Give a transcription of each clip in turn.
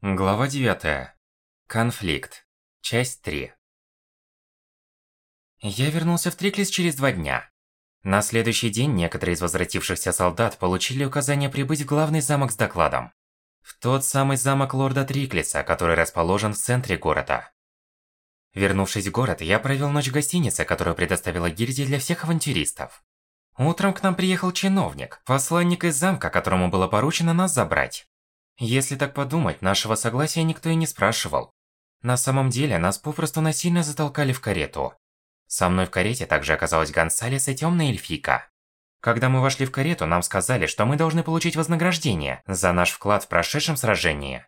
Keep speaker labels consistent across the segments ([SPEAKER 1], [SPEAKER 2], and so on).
[SPEAKER 1] Глава 9. Конфликт. Часть 3. Я вернулся в Триклис через два дня. На следующий день некоторые из возвратившихся солдат получили указание прибыть в главный замок с докладом. В тот самый замок лорда Триклиса, который расположен в центре города. Вернувшись в город, я провел ночь в гостинице, которую предоставила гильдия для всех авантюристов. Утром к нам приехал чиновник, посланник из замка, которому было поручено нас забрать. Если так подумать, нашего согласия никто и не спрашивал. На самом деле, нас попросту насильно затолкали в карету. Со мной в карете также оказалась Гонсалес и Темная Эльфийка. Когда мы вошли в карету, нам сказали, что мы должны получить вознаграждение за наш вклад в прошедшем сражении.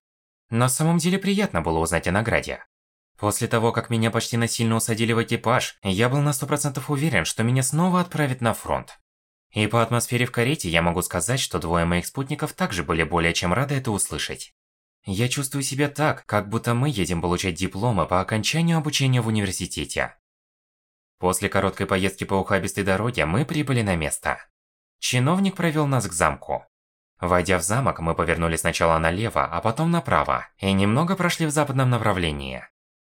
[SPEAKER 1] На самом деле приятно было узнать о награде. После того, как меня почти насильно усадили в экипаж, я был на сто процентов уверен, что меня снова отправят на фронт. И по атмосфере в карете я могу сказать, что двое моих спутников также были более чем рады это услышать. Я чувствую себя так, как будто мы едем получать дипломы по окончанию обучения в университете. После короткой поездки по ухабистой дороге мы прибыли на место. Чиновник провел нас к замку. Войдя в замок, мы повернули сначала налево, а потом направо, и немного прошли в западном направлении.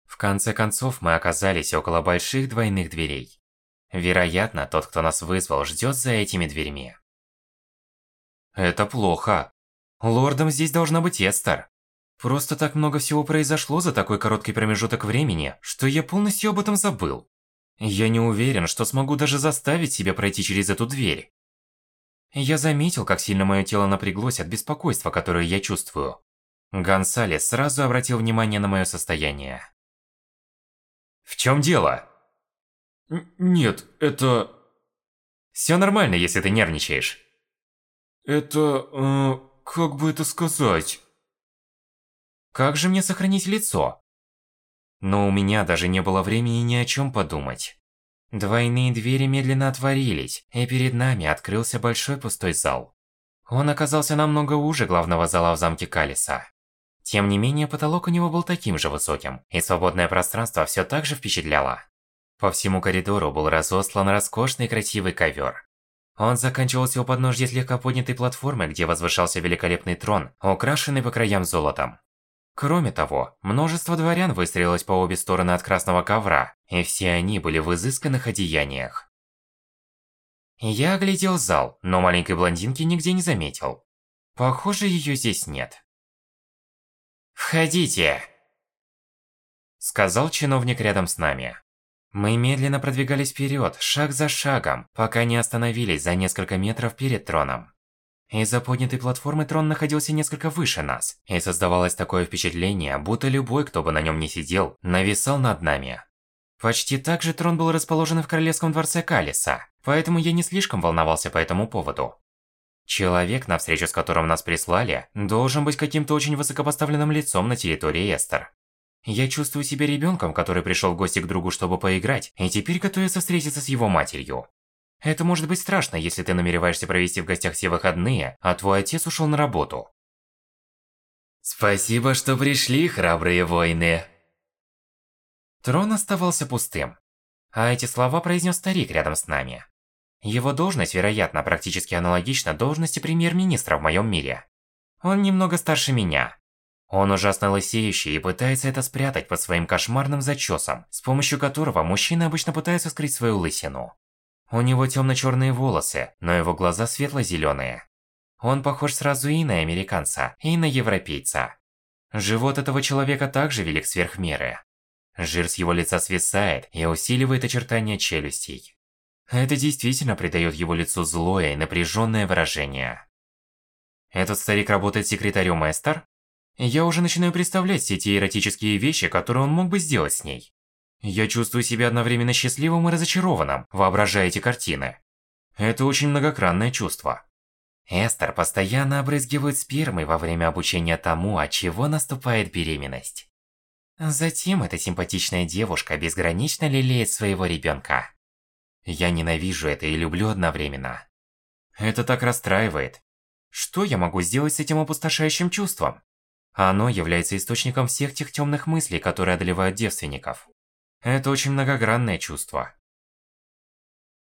[SPEAKER 1] В конце концов, мы оказались около больших двойных дверей. Вероятно, тот, кто нас вызвал, ждет за этими дверьми. Это плохо. Лордом здесь должна быть Эстер. Просто так много всего произошло за такой короткий промежуток времени, что я полностью об этом забыл. Я не уверен, что смогу даже заставить себя пройти через эту дверь. Я заметил, как сильно мое тело напряглось от беспокойства, которое я чувствую. Гонсалес сразу обратил внимание на мое состояние. В чем дело?
[SPEAKER 2] Нет, это...
[SPEAKER 1] Все нормально, если ты нервничаешь.
[SPEAKER 2] Это... Э, как бы это сказать?
[SPEAKER 1] Как же мне сохранить лицо? Но у меня даже не было времени ни о чем подумать. Двойные двери медленно отворились, и перед нами открылся большой пустой зал. Он оказался намного уже главного зала в замке Калиса. Тем не менее, потолок у него был таким же высоким, и свободное пространство все так же впечатляло. По всему коридору был разослан роскошный красивый ковер. Он заканчивался у подножья слегка поднятой платформы, где возвышался великолепный трон, украшенный по краям золотом. Кроме того, множество дворян выстроилось по обе стороны от красного ковра, и все они были в изысканных одеяниях. Я оглядел зал, но маленькой блондинки нигде не заметил. Похоже, ее здесь нет. «Входите!» Сказал чиновник рядом с нами. Мы медленно продвигались вперед, шаг за шагом, пока не остановились за несколько метров перед троном. Из-за поднятой платформы трон находился несколько выше нас, и создавалось такое впечатление, будто любой, кто бы на нем не сидел, нависал над нами. Почти так же трон был расположен в королевском дворце Калиса, поэтому я не слишком волновался по этому поводу. Человек, на встречу с которым нас прислали, должен быть каким-то очень высокопоставленным лицом на территории Эстер. Я чувствую себя ребенком, который пришел в гости к другу, чтобы поиграть, и теперь готовится встретиться с его матерью. Это может быть страшно, если ты намереваешься провести в гостях все выходные, а твой отец ушел на работу.
[SPEAKER 3] Спасибо, что пришли, храбрые воины.
[SPEAKER 1] Трон оставался пустым. А эти слова произнес старик рядом с нами. Его должность, вероятно, практически аналогична должности премьер-министра в моем мире. Он немного старше меня, он ужасно лысеющий и пытается это спрятать под своим кошмарным зачесом, с помощью которого мужчины обычно пытаются скрыть свою лысину. У него темно-черные волосы, но его глаза светло-зеленые. Он похож сразу и на американца, и на европейца. Живот этого человека также велик сверх меры. Жир с его лица свисает и усиливает очертания челюстей. Это действительно придает его лицу злое и напряженное выражение. Этот старик работает секретарем Эстер? Я уже начинаю представлять все те эротические вещи, которые он мог бы сделать с ней. Я чувствую себя одновременно счастливым и разочарованным, воображая эти картины. Это очень многогранное чувство. Эстер постоянно обрызгивает спермой во время обучения тому, от чего наступает беременность. Затем эта симпатичная девушка безгранично лелеет своего ребенка. Я ненавижу это и люблю одновременно. Это так расстраивает. Что я могу сделать с этим опустошающим чувством? А оно является источником всех тех темных мыслей, которые одолевают девственников. Это очень многогранное чувство.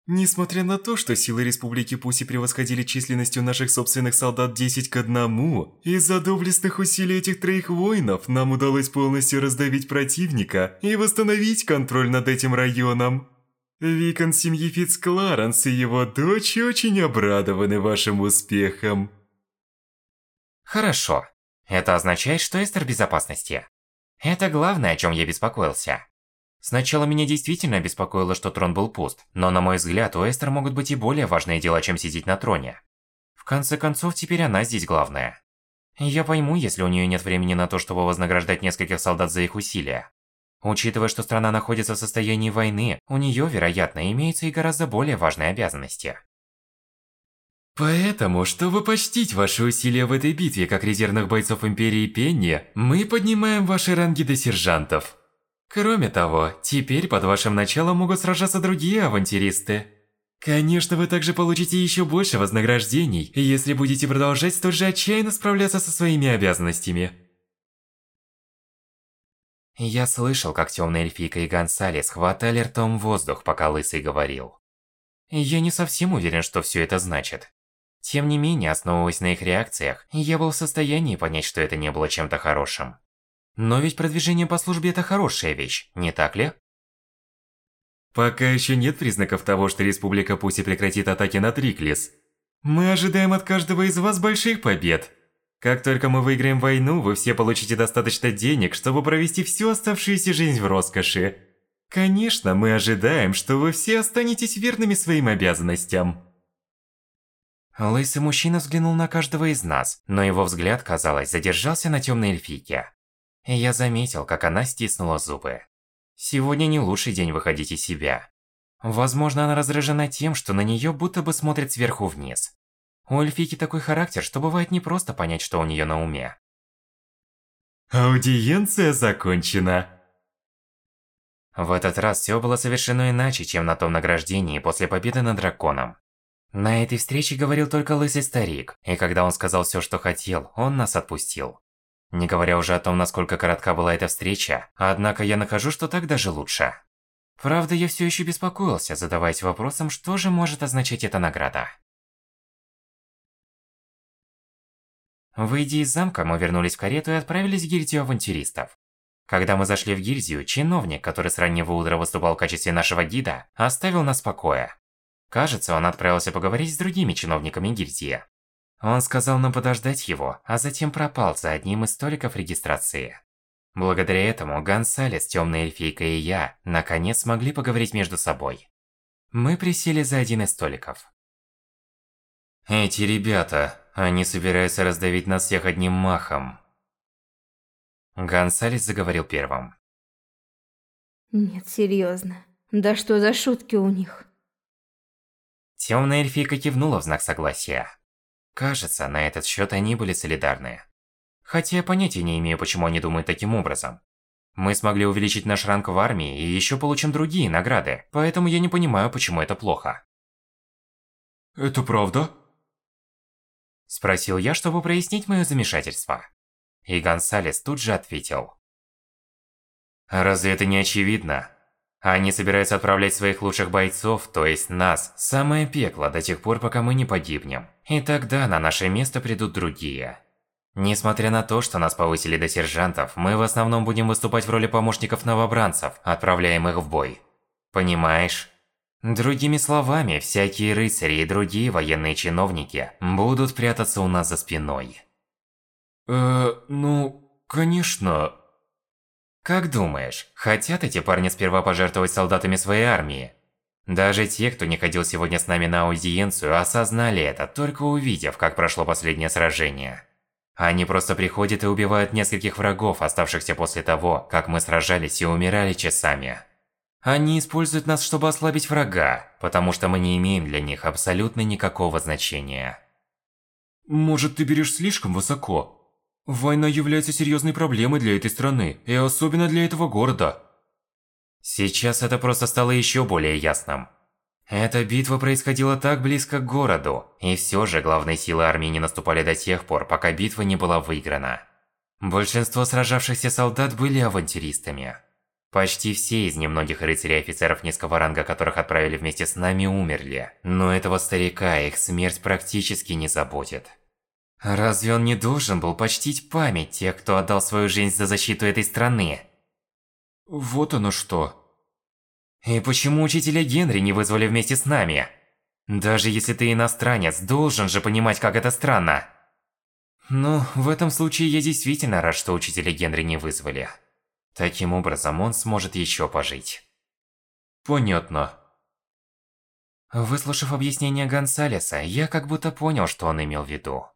[SPEAKER 2] Несмотря на то, что силы Республики Пуси превосходили численностью наших собственных солдат 10 к 1, из-за доблестных усилий этих троих воинов нам удалось полностью раздавить противника и восстановить контроль над этим районом. Викон семьи Фицкларенс и его дочь очень обрадованы вашим успехом.
[SPEAKER 1] Хорошо. Это означает, что Эстер в безопасности. Это главное, о чем я беспокоился. Сначала меня действительно беспокоило, что трон был пуст, но на мой взгляд, у Эстер могут быть и более важные дела, чем сидеть на троне. В конце концов, теперь она здесь главная. Я пойму, если у нее нет времени на то, чтобы вознаграждать нескольких солдат за их усилия. Учитывая, что страна находится в состоянии войны, у нее, вероятно, имеются и гораздо более важные обязанности.
[SPEAKER 3] Поэтому, чтобы почтить ваши усилия в этой битве как резервных бойцов Империи Пенни, мы поднимаем ваши ранги до сержантов. Кроме того, теперь под вашим началом могут сражаться другие авантюристы. Конечно, вы также получите еще больше вознаграждений, если будете продолжать столь же отчаянно справляться со своими обязанностями.
[SPEAKER 1] Я слышал, как темная эльфийка и Гонсалес хватали ртом воздух, пока Лысый говорил. Я не совсем уверен, что все это значит. Тем не менее, основываясь на их реакциях, я был в состоянии понять, что это не было чем-то хорошим. Но ведь продвижение по службе это хорошая вещь, не так ли?
[SPEAKER 3] Пока еще нет признаков того, что Республика Пуси прекратит атаки на Триклис. Мы ожидаем от каждого из вас больших побед. Как только мы выиграем войну, вы все получите достаточно денег, чтобы провести всю оставшуюся жизнь в роскоши. Конечно, мы ожидаем, что вы все останетесь верными своим обязанностям.
[SPEAKER 1] Лысый мужчина взглянул на каждого из нас, но его взгляд, казалось, задержался на темной эльфийке. Я заметил, как она стиснула зубы. Сегодня не лучший день выходить из себя. Возможно, она раздражена тем, что на нее будто бы смотрят сверху вниз. У эльфийки такой характер, что бывает непросто понять, что у нее на уме.
[SPEAKER 3] Аудиенция закончена.
[SPEAKER 1] В этот раз все было совершенно иначе, чем на том награждении после победы над драконом. На этой встрече говорил только лысый старик, и когда он сказал все, что хотел, он нас отпустил. Не говоря уже о том, насколько коротка была эта встреча, однако я нахожу, что так даже лучше. Правда, я все еще беспокоился, задаваясь вопросом, что же может означать эта награда. Выйдя из замка, мы вернулись в карету и отправились в гильдию авантюристов. Когда мы зашли в гильдию, чиновник, который с раннего утра выступал в качестве нашего гида, оставил нас в покое. Кажется, он отправился поговорить с другими чиновниками гильдии. Он сказал нам подождать его, а затем пропал за одним из столиков регистрации. Благодаря этому Гонсалес, Темная Эльфийка и я, наконец смогли поговорить между собой. Мы присели за один из столиков.
[SPEAKER 3] Эти ребята, они собираются раздавить нас всех одним махом.
[SPEAKER 1] Гонсалес заговорил первым.
[SPEAKER 4] Нет, серьезно. Да что за шутки у них?
[SPEAKER 1] Темная эльфийка кивнула в знак согласия. Кажется, на этот счет они были солидарны. Хотя я понятия не имею, почему они думают таким образом. Мы смогли увеличить наш ранг в армии и еще получим другие награды, поэтому я не понимаю, почему это плохо.
[SPEAKER 2] Это правда?
[SPEAKER 1] Спросил я, чтобы прояснить мое замешательство. И Гонсалес тут же ответил.
[SPEAKER 3] Разве это не очевидно? Они собираются отправлять своих лучших бойцов, то есть нас, в самое пекло до тех пор, пока мы не погибнем. И тогда на наше место придут другие. Несмотря на то, что нас повысили до сержантов, мы в основном будем выступать в роли помощников новобранцев, отправляемых в бой. Понимаешь? Другими словами, всякие рыцари и другие военные чиновники будут прятаться у нас за спиной.
[SPEAKER 2] Э, ну, конечно,
[SPEAKER 1] как думаешь, хотят эти парни сперва пожертвовать солдатами своей армии? Даже те, кто не ходил сегодня с нами на аудиенцию, осознали это, только увидев, как прошло последнее сражение. Они просто приходят и убивают нескольких врагов, оставшихся после того, как мы сражались и умирали часами. Они используют нас, чтобы ослабить врага, потому что мы не имеем для них абсолютно никакого значения.
[SPEAKER 2] Может, ты берешь слишком высоко? Война является серьезной проблемой для этой страны, и особенно для этого города.
[SPEAKER 1] Сейчас это просто стало еще более ясным. Эта битва происходила так близко к городу, и все же главные силы армии не наступали до тех пор, пока битва не была выиграна. Большинство сражавшихся солдат были авантюристами. Почти все из немногих рыцарей и офицеров низкого ранга, которых отправили вместе с нами, умерли. Но этого старика их смерть практически не заботит. Разве он не должен был почтить память тех, кто отдал свою жизнь за защиту этой страны?
[SPEAKER 3] Вот оно что.
[SPEAKER 1] И почему учителя Генри не вызвали вместе с нами? Даже если ты иностранец, должен же понимать, как это странно. Ну, в этом случае я действительно рад, что учителя Генри не вызвали. Таким образом, он сможет еще пожить.
[SPEAKER 3] Понятно.
[SPEAKER 1] Выслушав объяснение Гонсалеса, я как будто понял, что он имел в виду.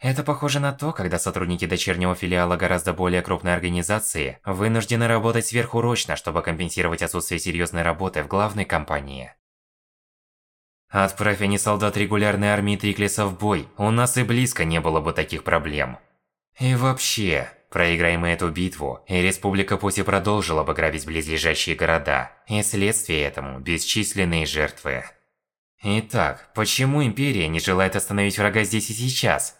[SPEAKER 1] Это похоже на то, когда сотрудники дочернего филиала гораздо более крупной организации вынуждены работать сверхурочно, чтобы компенсировать отсутствие серьезной работы в главной компании. Отправь они солдат регулярной армии Триклиса в бой, у нас и близко не было бы таких проблем. И вообще, Проиграем мы эту битву, и Республика Пути продолжила бы грабить близлежащие города, и следствие этому – бесчисленные жертвы. Итак, почему Империя не желает остановить врага здесь и сейчас?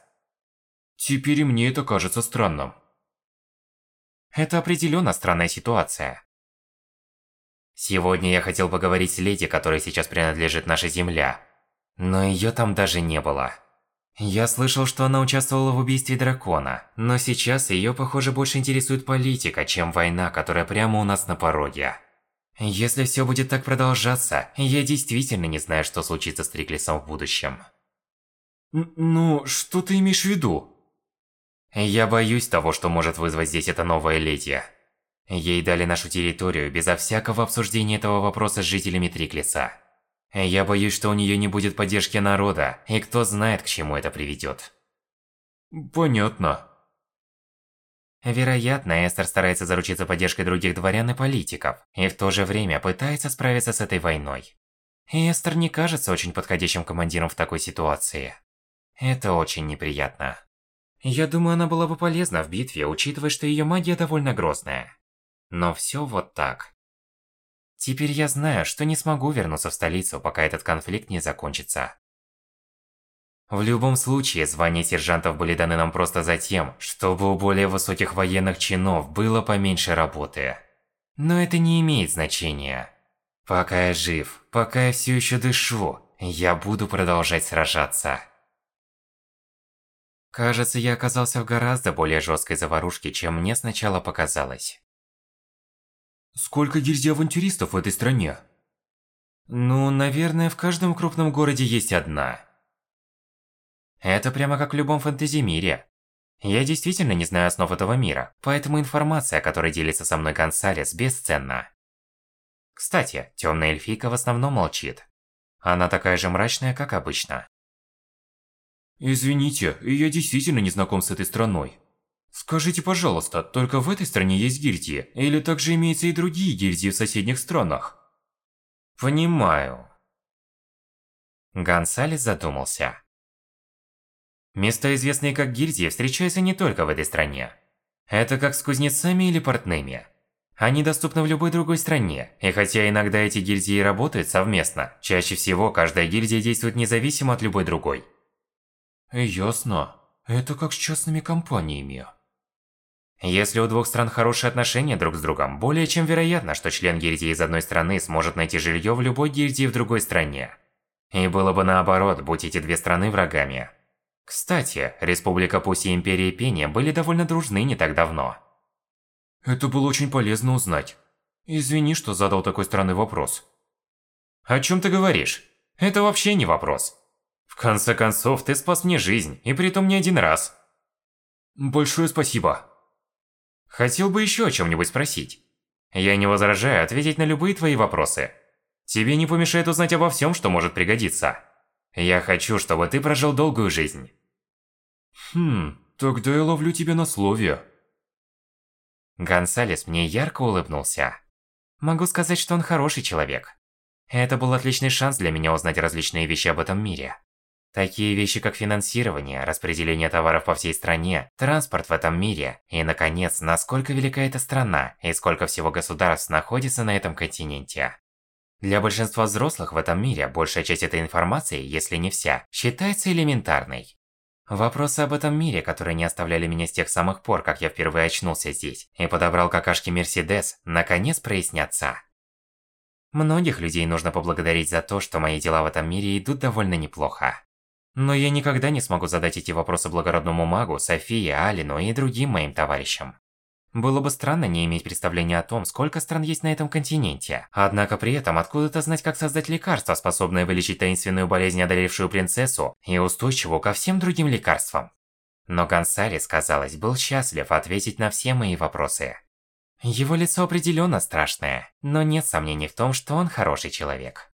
[SPEAKER 3] Теперь мне это кажется странным.
[SPEAKER 1] Это определенно странная ситуация. Сегодня я хотел поговорить с леди, которой сейчас принадлежит наша земля. Но её там даже не было. Я слышал, что она участвовала в убийстве дракона, но сейчас её, похоже, больше интересует политика, чем война, которая прямо у нас на пороге. Если всё будет так продолжаться, я действительно не знаю, что случится с Триклисом в будущем.
[SPEAKER 3] ну, что ты имеешь в виду?
[SPEAKER 1] Я боюсь того, что может вызвать здесь эта новая леди. Ей дали нашу территорию безо всякого обсуждения этого вопроса с жителями Триклиса. Я боюсь, что у нее не будет поддержки народа, и кто знает, к чему это приведет.
[SPEAKER 3] Понятно.
[SPEAKER 1] Вероятно, Эстер старается заручиться поддержкой других дворян и политиков, и в то же время пытается справиться с этой войной. Эстер не кажется очень подходящим командиром в такой ситуации. Это очень неприятно. Я думаю, она была бы полезна в битве, учитывая, что ее магия довольно грозная. Но все вот так. Теперь я знаю, что не смогу вернуться в столицу, пока этот конфликт не закончится. В любом случае, звания сержантов были даны нам просто за тем, чтобы у более высоких военных чинов было поменьше работы. Но это не имеет значения. Пока я жив, пока я все еще дышу, я буду продолжать сражаться. Кажется, я оказался в гораздо более жесткой заварушке, чем мне сначала показалось.
[SPEAKER 3] Сколько гильдий-авантюристов в этой стране?
[SPEAKER 1] Ну, наверное, в каждом крупном городе есть одна. Это прямо как в любом фэнтези-мире. Я действительно не знаю основ этого мира, поэтому информация, которой делится со мной Гонсалес, бесценна. Кстати, темная эльфийка в основном молчит. Она такая же мрачная, как обычно.
[SPEAKER 3] Извините, я действительно не знаком с этой страной. Скажите, пожалуйста, только в этой стране есть гильдии, или также имеются и другие гильдии в соседних странах?
[SPEAKER 1] Понимаю. Гонсалес задумался. Места, известные как гильдии, встречаются не только в этой стране. Это как с кузнецами или портными. Они доступны в любой другой стране, и хотя иногда эти гильдии работают совместно, чаще всего каждая гильдия действует независимо от любой другой.
[SPEAKER 3] Ясно. Это как с частными компаниями.
[SPEAKER 1] Если у двух стран хорошие отношения друг с другом, более чем вероятно, что член гильдии из одной страны сможет найти жилье в любой гильдии в другой стране. И было бы наоборот, будь эти две страны врагами. Кстати, Республика Пуси и Империя Пения были довольно дружны не так давно.
[SPEAKER 3] Это было очень полезно узнать. Извини, что задал такой странный вопрос.
[SPEAKER 1] О чем ты говоришь? Это вообще не вопрос. Конце концов, ты спас мне жизнь, и притом не один раз.
[SPEAKER 3] Большое спасибо.
[SPEAKER 1] Хотел бы еще о чем-нибудь спросить. Я не возражаю ответить на любые твои вопросы. Тебе не помешает узнать обо всем, что может пригодиться. Я хочу, чтобы ты прожил долгую жизнь.
[SPEAKER 3] Хм, тогда я ловлю тебя на слове.
[SPEAKER 1] Гонсалес мне ярко улыбнулся. Могу сказать, что он хороший человек. Это был отличный шанс для меня узнать различные вещи об этом мире. Такие вещи, как финансирование, распределение товаров по всей стране, транспорт в этом мире и, наконец, насколько велика эта страна и сколько всего государств находится на этом континенте. Для большинства взрослых в этом мире большая часть этой информации, если не вся, считается элементарной. Вопросы об этом мире, которые не оставляли меня с тех самых пор, как я впервые очнулся здесь и подобрал какашки Мерседес, наконец прояснятся. Многих людей нужно поблагодарить за то, что мои дела в этом мире идут довольно неплохо. Но я никогда не смогу задать эти вопросы благородному магу, Софии, Алину и другим моим товарищам. Было бы странно не иметь представления о том, сколько стран есть на этом континенте. Однако при этом откуда-то знать, как создать лекарство, способное вылечить таинственную болезнь, одолевшую принцессу, и устойчивую ко всем другим лекарствам. Но Гонсалес, казалось, был счастлив ответить на все мои вопросы. Его лицо определенно страшное, но нет сомнений в том, что он хороший человек.